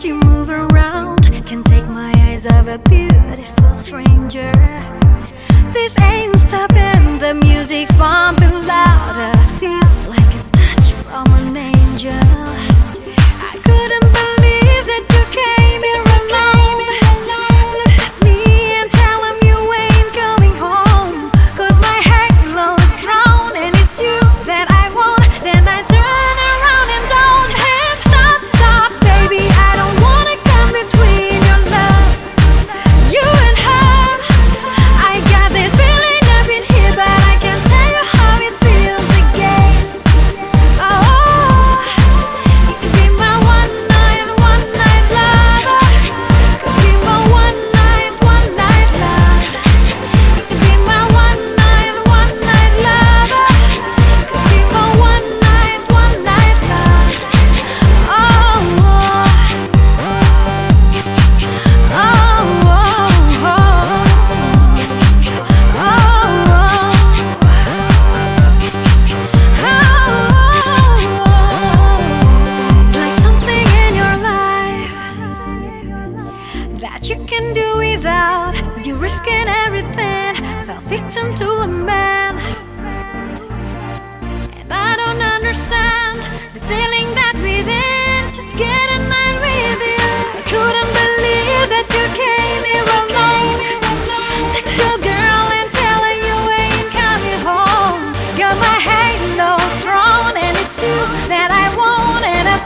watched you move around. Can't take my eyes off a beautiful stranger. This ain't stopping. The music's pumping that you can do without. You're risking everything, fell victim to a man. And I don't understand the feeling that within. Just get a night with you. I couldn't believe that you came here alone. That your girl and telling you ain't coming home. Got my halo thrown, and it's you that I want, and I've